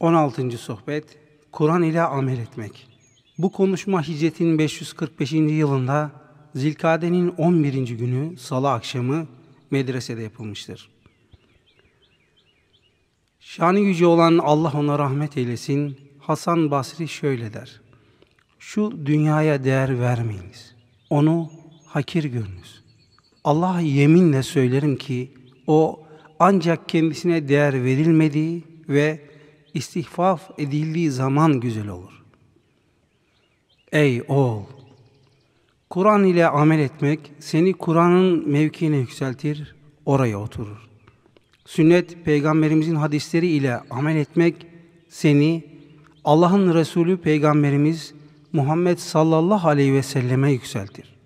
16. sohbet Kur'an ile amel etmek. Bu konuşma hicretin 545. yılında Zilkade'nin 11. günü salı akşamı medresede yapılmıştır. Şanı yüce olan Allah ona rahmet eylesin. Hasan Basri şöyle der. Şu dünyaya değer vermeyiniz. Onu hakir görünüz. Allah'a yeminle söylerim ki o ancak kendisine değer verilmediği ve istihfaf edildiği zaman güzel olur. Ey oğul! Kur'an ile amel etmek seni Kur'an'ın mevkiine yükseltir, oraya oturur. Sünnet, peygamberimizin hadisleri ile amel etmek seni Allah'ın Resulü peygamberimiz Muhammed sallallahu aleyhi ve selleme yükseltir.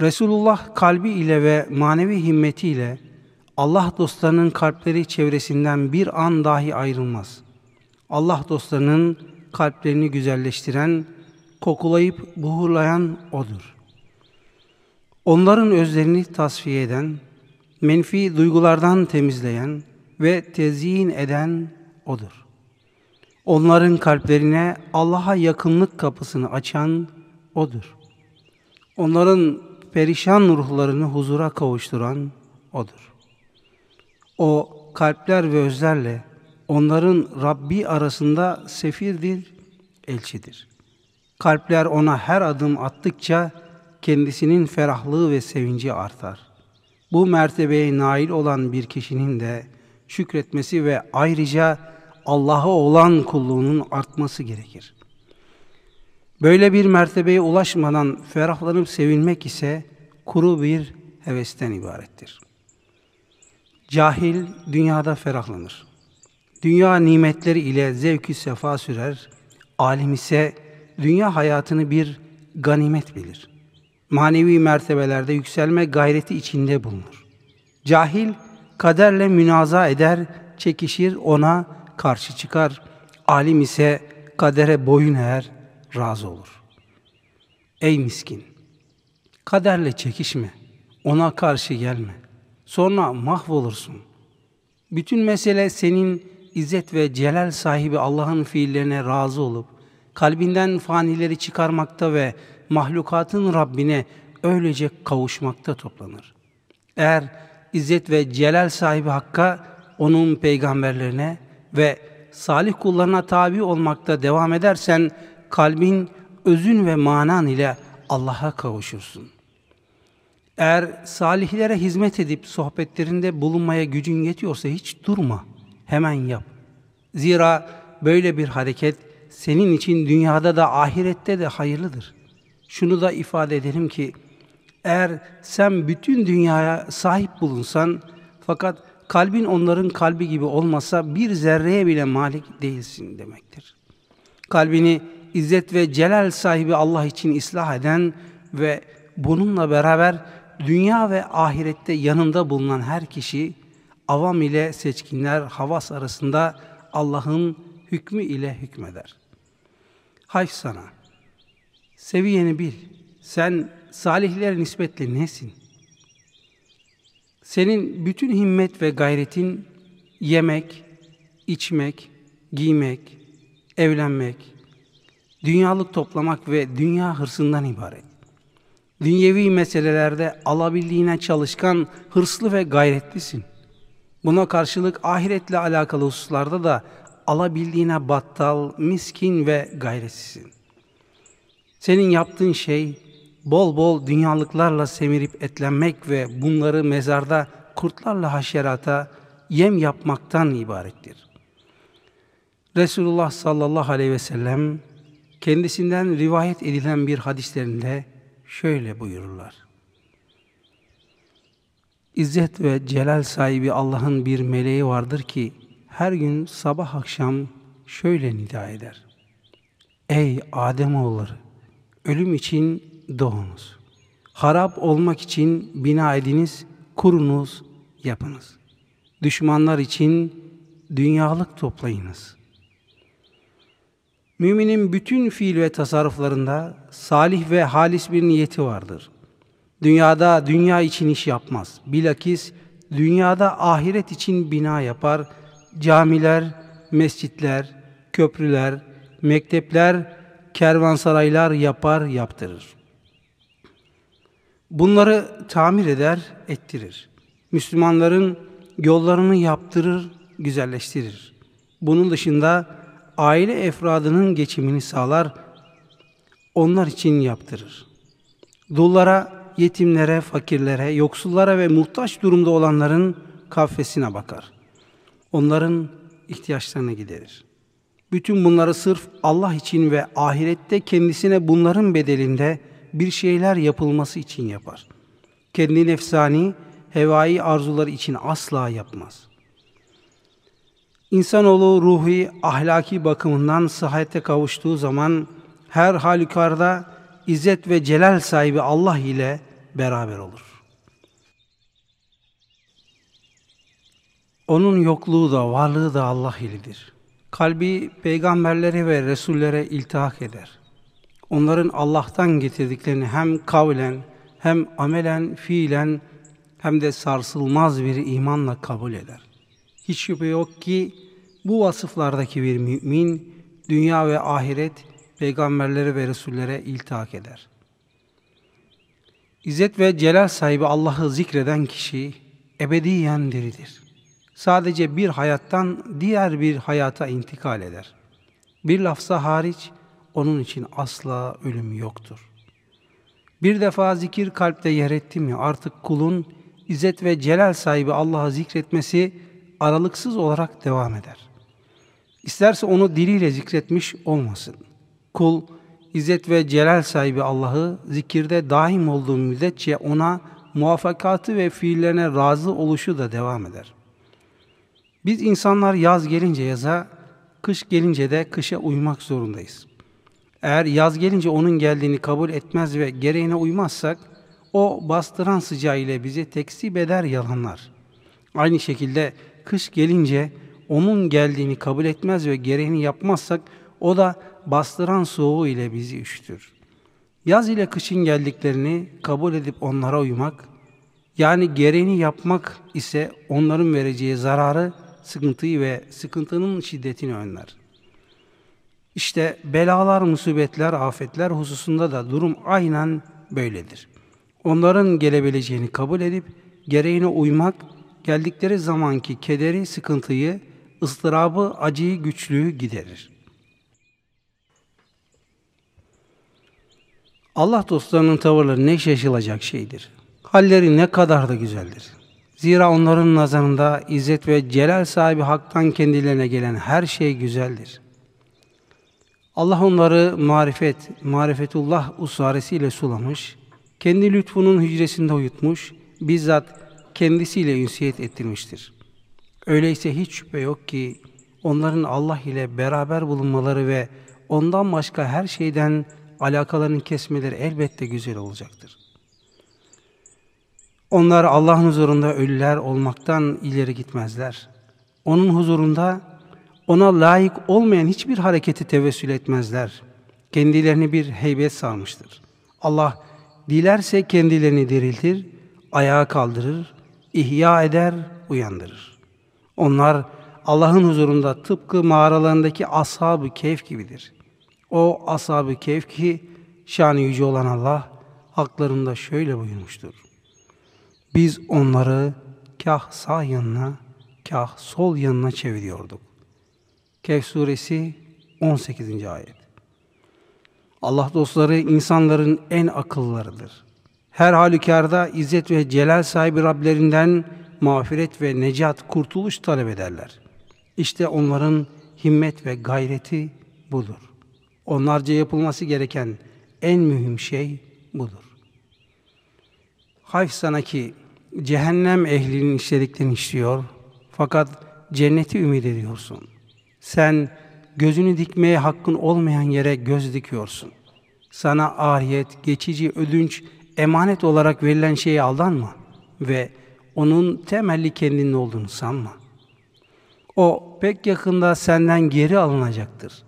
Resulullah kalbi ile ve manevi himmetiyle Allah dostlarının kalpleri çevresinden bir an dahi ayrılmaz. Allah dostlarının kalplerini güzelleştiren, kokulayıp buhurlayan O'dur. Onların özlerini tasfiye eden, menfi duygulardan temizleyen ve tezyin eden O'dur. Onların kalplerine Allah'a yakınlık kapısını açan O'dur. Onların perişan ruhlarını huzura kavuşturan O'dur. O kalpler ve özlerle onların Rabbi arasında sefirdir, elçidir. Kalpler ona her adım attıkça kendisinin ferahlığı ve sevinci artar. Bu mertebeye nail olan bir kişinin de şükretmesi ve ayrıca Allah'a olan kulluğunun artması gerekir. Böyle bir mertebeye ulaşmadan ferahlanıp sevinmek ise kuru bir hevesten ibarettir. Cahil dünyada ferahlanır. Dünya nimetleri ile zevkü sefa sürer. Alim ise dünya hayatını bir ganimet bilir. Manevi mertebelerde yükselme gayreti içinde bulunur. Cahil kaderle münaza eder, çekişir, ona karşı çıkar. Alim ise kadere boyun eğer, razı olur. Ey miskin! Kaderle çekişme, ona karşı gelme. Sonra mahvolursun. Bütün mesele senin izzet ve celal sahibi Allah'ın fiillerine razı olup, kalbinden fanileri çıkarmakta ve mahlukatın Rabbine öylece kavuşmakta toplanır. Eğer izzet ve celal sahibi Hakk'a, onun peygamberlerine ve salih kullarına tabi olmakta devam edersen, kalbin özün ve manan ile Allah'a kavuşursun. Eğer salihlere hizmet edip sohbetlerinde bulunmaya gücün yetiyorsa hiç durma, hemen yap. Zira böyle bir hareket senin için dünyada da ahirette de hayırlıdır. Şunu da ifade edelim ki, eğer sen bütün dünyaya sahip bulunsan, fakat kalbin onların kalbi gibi olmasa bir zerreye bile malik değilsin demektir. Kalbini izzet ve celal sahibi Allah için ıslah eden ve bununla beraber dünya ve ahirette yanında bulunan her kişi avam ile seçkinler havas arasında Allah'ın hükmü ile hükmeder. Hay sana! Seviyeni bil. Sen salihler nispetle nesin? Senin bütün himmet ve gayretin yemek, içmek, giymek, evlenmek, dünyalık toplamak ve dünya hırsından ibaret. Dünyevi meselelerde alabildiğine çalışkan, hırslı ve gayretlisin. Buna karşılık ahiretle alakalı hususlarda da alabildiğine battal, miskin ve gayretsizsin. Senin yaptığın şey bol bol dünyalıklarla semirip etlenmek ve bunları mezarda kurtlarla haşerata yem yapmaktan ibarettir. Resulullah sallallahu aleyhi ve sellem kendisinden rivayet edilen bir hadislerinde şöyle buyururlar. İzzet ve celal sahibi Allah'ın bir meleği vardır ki her gün sabah akşam şöyle nida eder. Ey Ademoğulları! Ölüm için doğunuz. Harap olmak için bina ediniz, kurunuz, yapınız. Düşmanlar için dünyalık toplayınız. Müminin bütün fiil ve tasarruflarında salih ve halis bir niyeti vardır. Dünyada dünya için iş yapmaz. Bilakis dünyada ahiret için bina yapar, camiler, mescitler, köprüler, mektepler, kervansaraylar yapar, yaptırır. Bunları tamir eder, ettirir. Müslümanların yollarını yaptırır, güzelleştirir. Bunun dışında aile efradının geçimini sağlar, onlar için yaptırır. Dullara, yetimlere, fakirlere, yoksullara ve muhtaç durumda olanların kafesine bakar. Onların ihtiyaçlarını giderir. Bütün bunları sırf Allah için ve ahirette kendisine bunların bedelinde bir şeyler yapılması için yapar. Kendi nefsani, hevai arzuları için asla yapmaz. İnsanoğlu ruhi, ahlaki bakımından sıhhate kavuştuğu zaman her halükarda izzet ve celal sahibi Allah ile beraber olur. Onun yokluğu da varlığı da Allah iledir. Kalbi peygamberlere ve resullere iltihak eder. Onların Allah'tan getirdiklerini hem kavlen hem amelen fiilen hem de sarsılmaz bir imanla kabul eder. Hiç şüphe yok ki bu vasıflardaki bir mümin dünya ve ahiret peygamberlere ve resullere iltihak eder. İzzet ve celal sahibi Allah'ı zikreden kişi ebediyen diridir. Sadece bir hayattan diğer bir hayata intikal eder. Bir lafza hariç onun için asla ölüm yoktur. Bir defa zikir kalpte yer etti mi artık kulun İzzet ve celal sahibi Allah'ı zikretmesi aralıksız olarak devam eder. İsterse onu diliyle zikretmiş olmasın. Kul, İzzet ve celal sahibi Allah'ı zikirde daim olduğu müddetçe ona muvaffakatı ve fiillerine razı oluşu da devam eder. Biz insanlar yaz gelince yaza, kış gelince de kışa uymak zorundayız. Eğer yaz gelince onun geldiğini kabul etmez ve gereğine uymazsak, o bastıran sıcağı ile bizi tekzip eder yalanlar. Aynı şekilde kış gelince onun geldiğini kabul etmez ve gereğini yapmazsak o da bastıran soğuğu ile bizi üşütür. Yaz ile kışın geldiklerini kabul edip onlara uymak, yani gereğini yapmak ise onların vereceği zararı, sıkıntıyı ve sıkıntının şiddetini önler. İşte belalar, musibetler, afetler hususunda da durum aynen böyledir. Onların gelebileceğini kabul edip gereğine uymak, geldikleri zamanki kederi, sıkıntıyı, ıstırabı, acıyı, güçlüğü giderir. Allah dostlarının tavırları ne şaşılacak şeydir. Halleri ne kadar da güzeldir. Zira onların nazarında izzet ve celal sahibi haktan kendilerine gelen her şey güzeldir. Allah onları marifet, marifetullah usaresiyle sulamış, kendi lütfunun hücresinde uyutmuş, bizzat kendisiyle ünsiyet ettirmiştir. Öyleyse hiç şüphe yok ki onların Allah ile beraber bulunmaları ve ondan başka her şeyden alakalarını kesmeleri elbette güzel olacaktır. Onlar Allah'ın huzurunda ölüler olmaktan ileri gitmezler. Onun huzurunda ona layık olmayan hiçbir hareketi tevessül etmezler. Kendilerini bir heybet sarmıştır. Allah dilerse kendilerini diriltir, ayağa kaldırır, ihya eder, uyandırır. Onlar Allah'ın huzurunda tıpkı mağaralarındaki ashab-ı keyf gibidir. O ashab-ı keyf ki şanı yüce olan Allah haklarında şöyle buyurmuştur. Biz onları kah sağ yanına, kah sol yanına çeviriyorduk. Kehf suresi 18. ayet. Allah dostları insanların en akıllarıdır. Her halükarda izzet ve celal sahibi Rablerinden mağfiret ve necat, kurtuluş talep ederler. İşte onların himmet ve gayreti budur. Onlarca yapılması gereken en mühim şey budur. Hayf sana ki cehennem ehlinin işlediklerini işliyor fakat cenneti ümit ediyorsun. Sen gözünü dikmeye hakkın olmayan yere göz dikiyorsun. Sana ahiyet, geçici, ödünç, emanet olarak verilen şeye aldanma ve onun temelli kendinin olduğunu sanma. O pek yakında senden geri alınacaktır.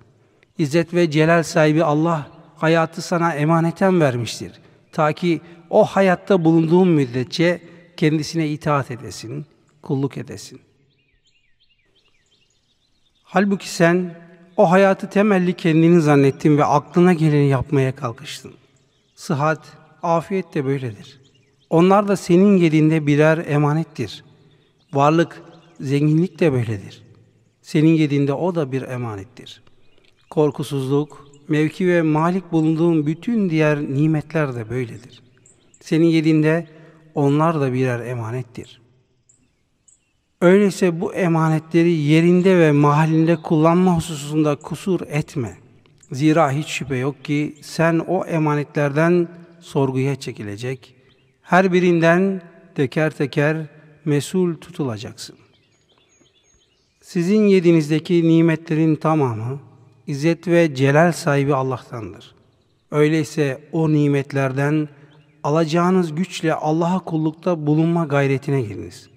İzzet ve celal sahibi Allah hayatı sana emaneten vermiştir. Ta ki o hayatta bulunduğun müddetçe kendisine itaat edesin, kulluk edesin. Halbuki sen o hayatı temelli kendini zannettin ve aklına geleni yapmaya kalkıştın. Sıhhat, afiyet de böyledir. Onlar da senin yedinde birer emanettir. Varlık, zenginlik de böyledir. Senin yedinde o da bir emanettir. Korkusuzluk, mevki ve malik bulunduğun bütün diğer nimetler de böyledir. Senin yedinde onlar da birer emanettir. Öyleyse bu emanetleri yerinde ve mahallinde kullanma hususunda kusur etme. Zira hiç şüphe yok ki sen o emanetlerden sorguya çekilecek, her birinden teker teker mesul tutulacaksın. Sizin yedinizdeki nimetlerin tamamı İzzet ve celal sahibi Allah'tandır. Öyleyse o nimetlerden alacağınız güçle Allah'a kullukta bulunma gayretine giriniz.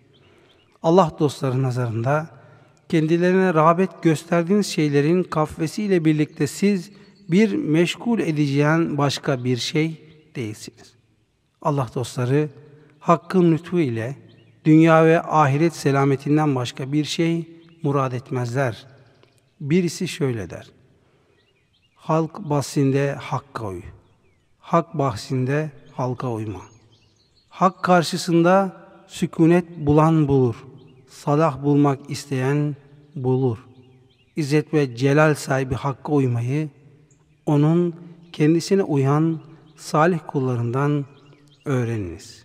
Allah dostları nazarında kendilerine rağbet gösterdiğiniz şeylerin kafvesiyle birlikte siz bir meşgul edeceğin başka bir şey değilsiniz. Allah dostları hakkın lütfu ile dünya ve ahiret selametinden başka bir şey murad etmezler. Birisi şöyle der. Halk bahsinde hakka uy. Hak bahsinde halka uyma. Hak karşısında sükunet bulan bulur. Salah bulmak isteyen bulur. İzzet ve celal sahibi hakka uymayı, onun kendisine uyan salih kullarından öğreniniz.''